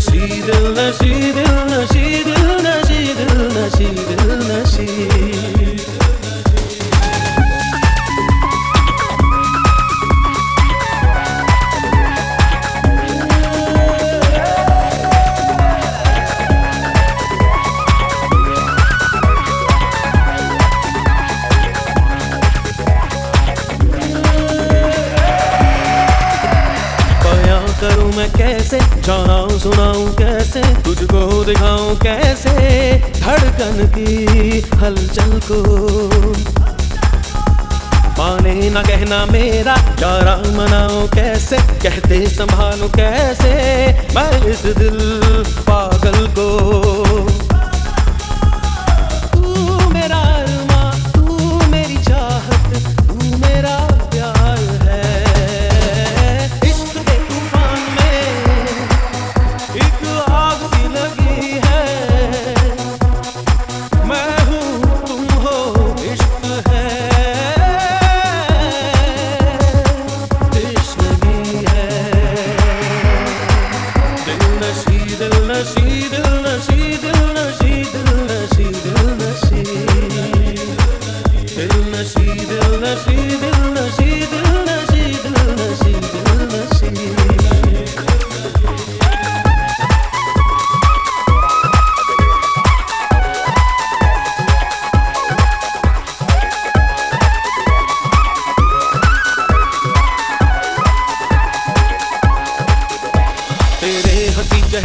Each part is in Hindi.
she, she, she, she, she, she, she, she, she, she, she, she, she, कैसे? जानाऊं, सुनाऊं कैसे? तुझको दिखाऊँ कैसे? धड़कन की हलचल को। माने ना कहना मेरा, यारा मनाओ कैसे? कहते संभालो कैसे? मैं इस दिल पागल को।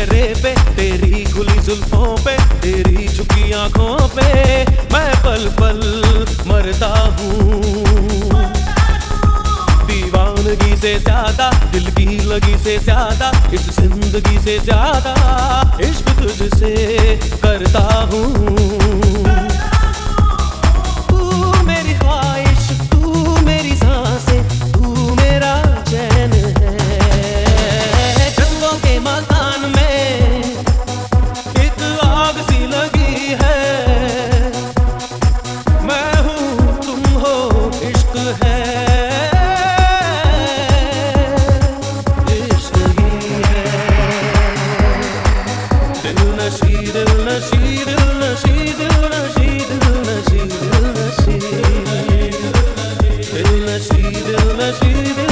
चेहरे पे, तेरी खुली जुल्फों पे, तेरी झुकी आँखों पे, मैं पल पल मरता हूँ। दीवानगी से ज़्यादा, दिल की लगी से ज़्यादा, इस ज़िंदगी से ज़्यादा, इश्क तुझसे करता हूँ। see the